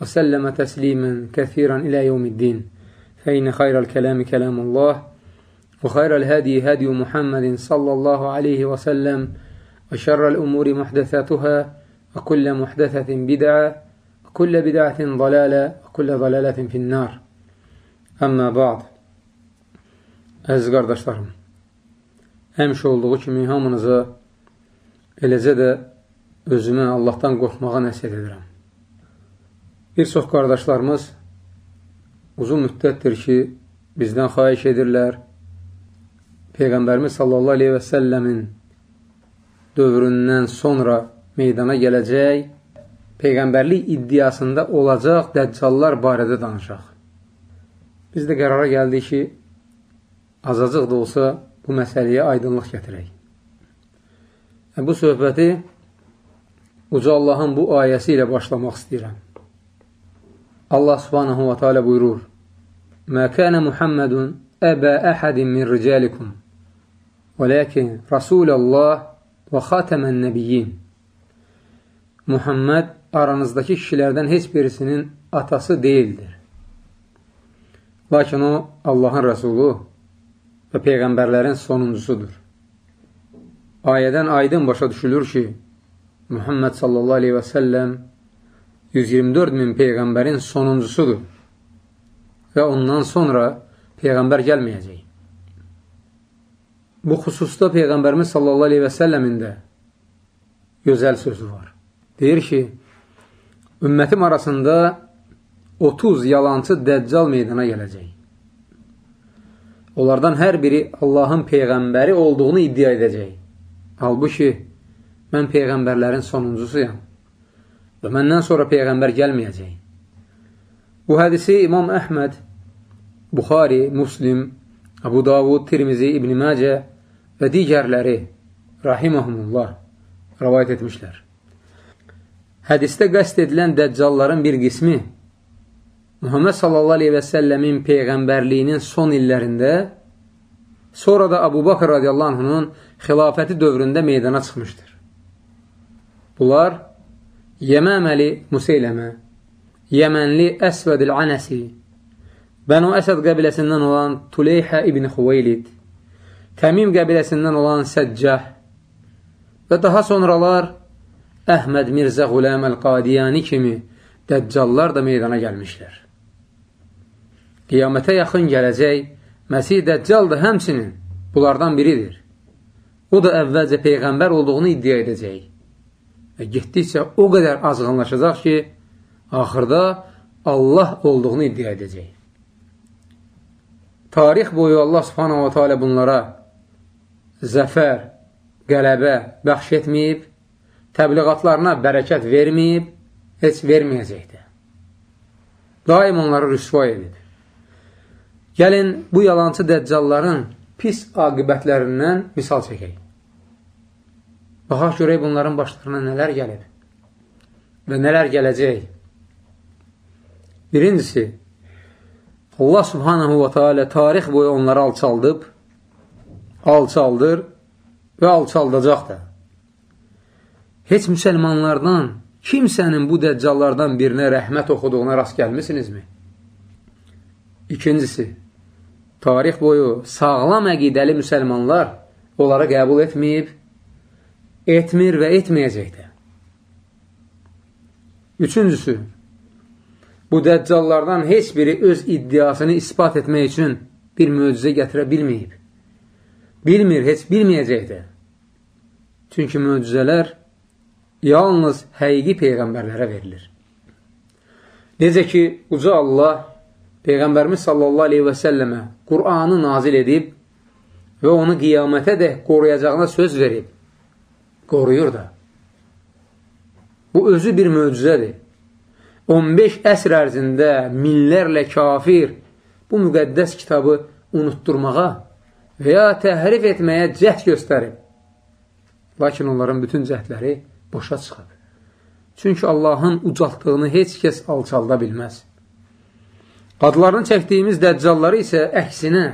وسلم تسليما كثيرا إلى يوم الدين فإن خير الكلام كلام الله وخير الهدي هدي محمد صلى الله عليه وسلم وشر الأمور محدثاتها وكل محدثة بدعة وكل بدعة ضلالة وكل ضلالة في النار Əmmə ba'd Əziz qardaşlarım Həmişə olduğu kimi hamınıza eləcə də özümə Allahdan qorxmağa nəsiyyət edirəm. Bir çox qardaşlarımız uzun müddətdir ki, bizdən xahiş edirlər Peyğəmbərimiz sallallahu aleyhi və səlləmin dövründən sonra meydana gələcək Peyğəmbərlik iddiasında olacaq dəccallar barədə danışaq. Biz də qərara gəldik ki, azacıq da olsa bu məsələyə aydınlıq gətirək. Bu söhbəti Uca Allahın bu ayəsi ilə başlamaq istəyirəm. Allah subhanahu wa ta'ala buyurur, Mə kənə Muhammedun əbə əhədin min ricalikum, və ləkin Rasulallah və xatəmən nəbiyyin. Muhammed aranızdakı kişilərdən heç birisinin atası deyildir. Lakin o, Allahın rəsulu və Peyğəmbərlərin sonuncusudur. Ayədən aydın başa düşülür ki, Muhammed sallallahu aleyhi və səlləm 124 min Peyğəmbərin sonuncusudur və ondan sonra Peyğəmbər gəlməyəcək. Bu xüsusda Peyğəmbərimiz sallallahu aleyhi və səlləmin də gözəl sözü var. Deyir ki, ümmətim arasında 30 yalancı dəccal meydana gələcək. Onlardan hər biri Allahın Peyğəmbəri olduğunu iddia edəcək. Halbuki, mən Peyğəmbərlərin sonuncusuyam və məndən sonra Peyğəmbər gəlməyəcək. Bu hədisi İmam Əhməd, Buxari, Muslim, Abu Davud, Tirmizi, İbn-i Məcə və digərləri rahiməhumullah rəvayət etmişlər. Hədistə qəst edilən dəccalların bir qismi Muhammed sallallahu aleyhi və səlləmin peyğəmbərliyinin son illərində, sonra da Abu Bakır radiyallahu anhının xilafəti dövründə meydana çıxmışdır. Bunlar Yəməməli Museyləmə, Yəmənli Əsvədil Anəsi, Bənu Əsəd qəbiləsindən olan Tuleyhə ibn Xuveylid, Təmim qəbiləsindən olan Səccəh və daha sonralar Əhməd Mirzə Quləm Əl-Qadiyani kimi dəccallar da meydana gəlmişlər qiyamətə yaxın gələcək Məsih Dəccal da həmçinin bunlardan biridir. O da əvvəlcə Peyğəmbər olduğunu iddia edəcək. Və getdikcə o qədər azğınlaşacaq ki, axırda Allah olduğunu iddia edəcək. Tarix boyu Allah subhanahu wa ta'ala bunlara zəfər, qələbə bəxş etməyib, təbliğatlarına bərəkət verməyib, heç verməyəcəkdir. Daim onları rüsva edib. Gəlin, bu yalancı dəccalların pis aqibətlərindən misal çəkək. Baxaq görək bunların başlarına nələr gəlib və nələr gələcək. Birincisi, Allah subhanahu wa ta'ala tarix boyu onları alçaldıb, alçaldır və alçaldacaq da. Heç müsəlmanlardan kimsənin bu dəccallardan birinə rəhmət oxuduğuna rast gəlmisinizmi? İkincisi, tarix boyu sağlam əqidəli müsəlmanlar onları qəbul etməyib, etmir və etməyəcəkdir. Üçüncüsü, bu dəccallardan heç biri öz iddiasını ispat etmək üçün bir möcüzə gətirə bilməyib. Bilmir, heç bilməyəcəkdir. Çünki möcüzələr yalnız həqiqi peyğəmbərlərə verilir. Necə ki, uca Allah Peyğəmbərimiz sallallahu aleyhi və səlləmə Qur'anı nazil edib və onu qiyamətə də qoruyacağına söz verib. Qoruyur da. Bu özü bir möcüzədir. 15 əsr ərzində minlərlə kafir bu müqəddəs kitabı unutturmağa və ya təhrif etməyə cəhd göstərib. Lakin onların bütün cəhdləri boşa çıxıb. Çünki Allahın ucaltdığını heç kəs alçalda bilməz. Qadlarını çəkdiyimiz dəccalları isə əksinə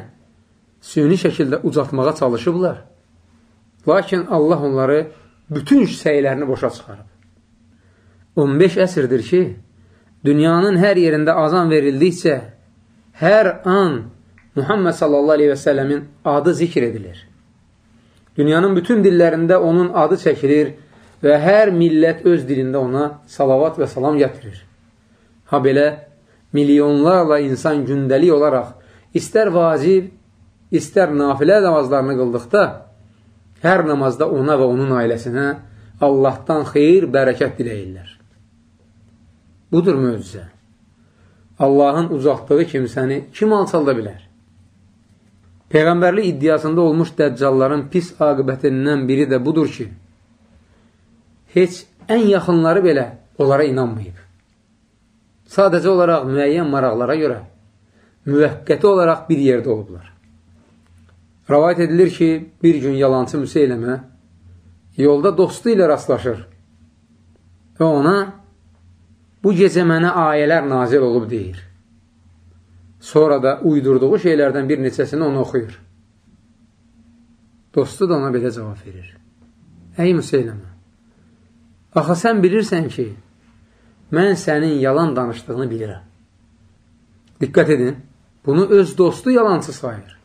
süni şəkildə ucaltmağa çalışıblar. Lakin Allah onları bütün səylərini boşa çıxarıb. 15 əsrdir ki, dünyanın hər yerində azan verildikcə, hər an Muhammed sallallahu aleyhi və sələmin adı zikr edilir. Dünyanın bütün dillərində onun adı çəkilir və hər millət öz dilində ona salavat və salam gətirir. Ha belə, milyonlarla insan gündəlik olaraq istər vacib, istər nafilə namazlarını qıldıqda, hər namazda ona və onun ailəsinə Allahdan xeyir, bərəkət diləyirlər. Budur möcüzə. Allahın uzatdığı kimsəni kim alçalda bilər? Peyğəmbərlik iddiasında olmuş dəccalların pis aqibətindən biri də budur ki, heç ən yaxınları belə onlara inanmayıb. Sadəcə olaraq müəyyən maraqlara görə müvəqqəti olaraq bir yerdə olublar. Rəvayət edilir ki, bir gün yalancı Müseyləmə yolda dostu ilə rastlaşır və ona bu gecə mənə ayələr nazil olub deyir. Sonra da uydurduğu şeylərdən bir neçəsini ona oxuyur. Dostu da ona belə cavab verir. Ey Müseyləmə, axı sən bilirsən ki, mən sənin yalan danışdığını bilirəm. Diqqət edin, bunu öz dostu yalancı sayır.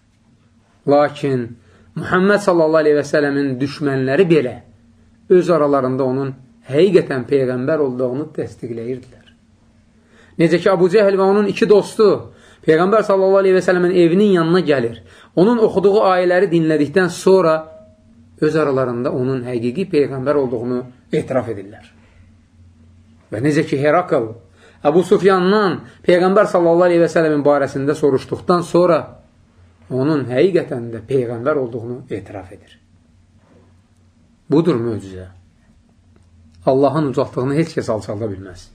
Lakin Muhammed sallallahu aleyhi və sələmin düşmənləri belə öz aralarında onun həqiqətən Peyğəmbər olduğunu təsdiqləyirdilər. Necə ki, Abu Cəhəl və onun iki dostu Peyğəmbər sallallahu aleyhi və sələmin evinin yanına gəlir. Onun oxuduğu ayələri dinlədikdən sonra öz aralarında onun həqiqi Peyğəmbər olduğunu etiraf edirlər. Və necə ki, Herakl Əbu Sufyandan Peyğəmbər sallallahu aleyhi və sələmin barəsində soruşduqdan sonra onun həqiqətən də Peyğəmbər olduğunu etiraf edir. Budur möcüzə. Allahın ucaltdığını heç kəs alçalda bilməz.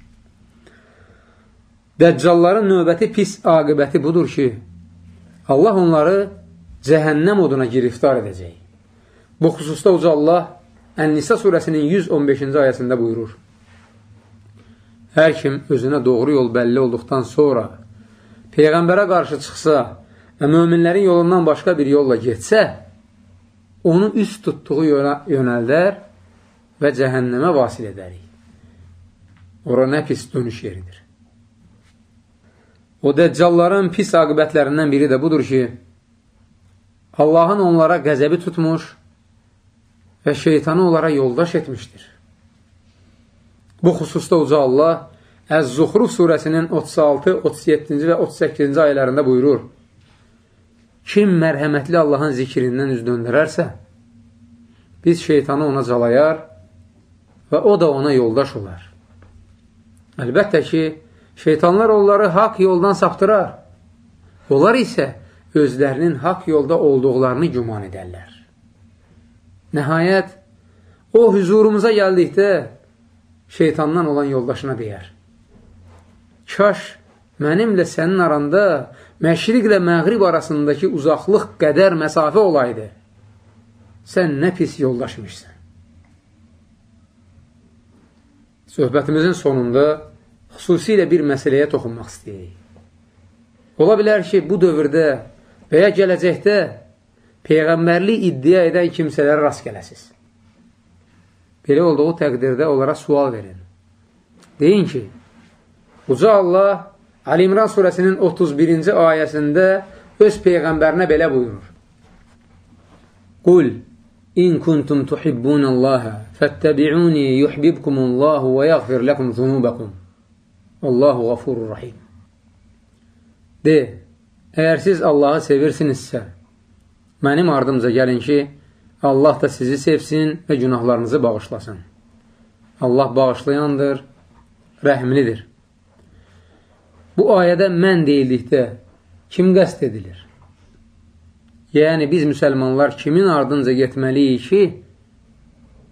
Dəccalların növbəti pis aqibəti budur ki, Allah onları cəhənnəm oduna giriftar edəcək. Bu xüsusda uca Allah Ən-Nisa surəsinin 115-ci ayəsində buyurur. Hər kim özünə doğru yol bəlli olduqdan sonra Peyğəmbərə qarşı çıxsa və möminlərin yolundan başqa bir yolla getsə, onu üst tutduğu yönəldər və cəhənnəmə vasil edərik. Ora nə pis dönüş yeridir. O dəccalların pis aqibətlərindən biri də budur ki, Allahın onlara qəzəbi tutmuş və şeytanı onlara yoldaş etmişdir. Bu xüsusda uca Allah Əz-Zuxruf surəsinin 36, 37-ci və 38-ci ayələrində buyurur. Kim mərhəmətli Allahın zikrindən üz döndürərsə, biz şeytanı ona calayar və o da ona yoldaş olar. Əlbəttə ki, şeytanlar onları haqq yoldan saptırar. Onlar isə özlərinin haqq yolda olduqlarını güman edərlər. Nəhayət, o hüzurumuza gəldikdə şeytandan olan yoldaşına deyər. Kaş mənimlə sənin aranda məşriqlə məğrib arasındakı uzaqlıq qədər məsafə olaydı. Sən nə pis yoldaşmışsan. Söhbətimizin sonunda xüsusilə bir məsələyə toxunmaq istəyirik. Ola bilər ki, bu dövrdə və ya gələcəkdə Peyğəmbərlik iddia edən kimsələrə rast gələsiz. Belə olduğu təqdirdə onlara sual verin. Deyin ki, Uca Allah Ali İmran surəsinin 31-ci ayəsində öz Peyğəmbərinə belə buyurur. Qul, in kuntum tuhibbunallaha fattabi'uni yuhbibkumullahu və yaghfir lakum zunubakum. Allahu ghafurur rahim. De, əgər siz Allahı sevirsinizsə, mənim ardımca gəlin ki, Allah da sizi sevsin və günahlarınızı bağışlasın. Allah bağışlayandır, rəhmlidir. Bu ayədə mən deyildikdə kim qəst edilir? Yəni, biz müsəlmanlar kimin ardınca getməliyik ki,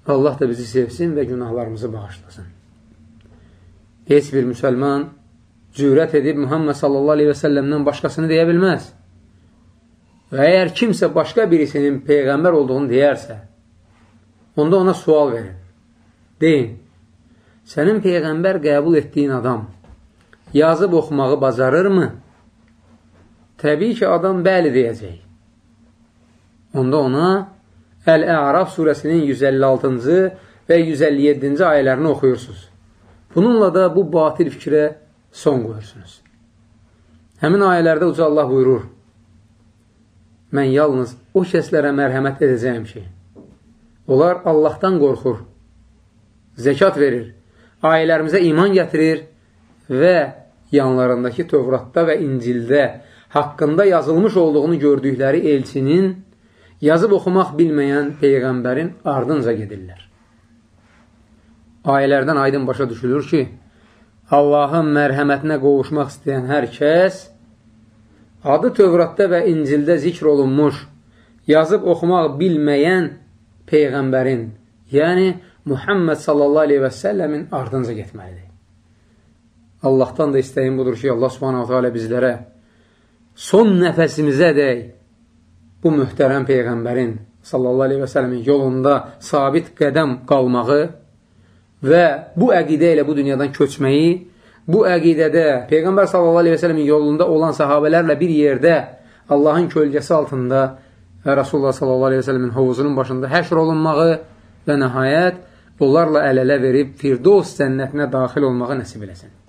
Allah da bizi sevsin və günahlarımızı bağışlasın. heç bir müsəlman cürət edib Muhammed sallallahu aleyhi və səlləmdən başqasını deyə bilməz. Və əgər kimsə başqa birisinin Peyğəmbər olduğunu deyərsə, onda ona sual verin. Deyin, sənin Peyğəmbər qəbul etdiyin adam yazıb oxumağı bacarırmı? Təbii ki, adam bəli deyəcək. Onda ona Əl-Əraf surəsinin 156-cı və 157-ci ayələrini oxuyursunuz. Bununla da bu batil fikrə son qoyursunuz. Həmin ayələrdə uca Allah buyurur, mən yalnız o kəslərə mərhəmət edəcəyim ki, onlar Allahdan qorxur, zəkat verir, ailərimizə iman gətirir və yanlarındakı Tövratda və İncildə haqqında yazılmış olduğunu gördükləri elçinin yazıb oxumaq bilməyən Peyğəmbərin ardınca gedirlər. Ayələrdən aydın başa düşülür ki, Allahın mərhəmətinə qovuşmaq istəyən hər kəs adı Tövratda və İncildə zikr olunmuş, yazıb oxumaq bilməyən Peyğəmbərin, yəni Muhammed sallallahu aleyhi və səlləmin ardınca getməlidir. Allahdan da istəyim budur ki, Allah subhanahu teala bizlərə son nəfəsimizə dək bu mühtərəm Peyğəmbərin sallallahu aleyhi və səlləmin yolunda sabit qədəm qalmağı və bu əqidə ilə bu dünyadan köçməyi, bu əqidədə Peyğəmbər sallallahu əleyhi və səlləmin yolunda olan sahabelərlə bir yerdə Allahın kölgəsi altında və Rasulullah sallallahu əleyhi və səlləmin hovuzunun başında həşr olunmağı və nəhayət onlarla əl-ələ verib Firdos cənnətinə daxil olmağı nəsib eləsin.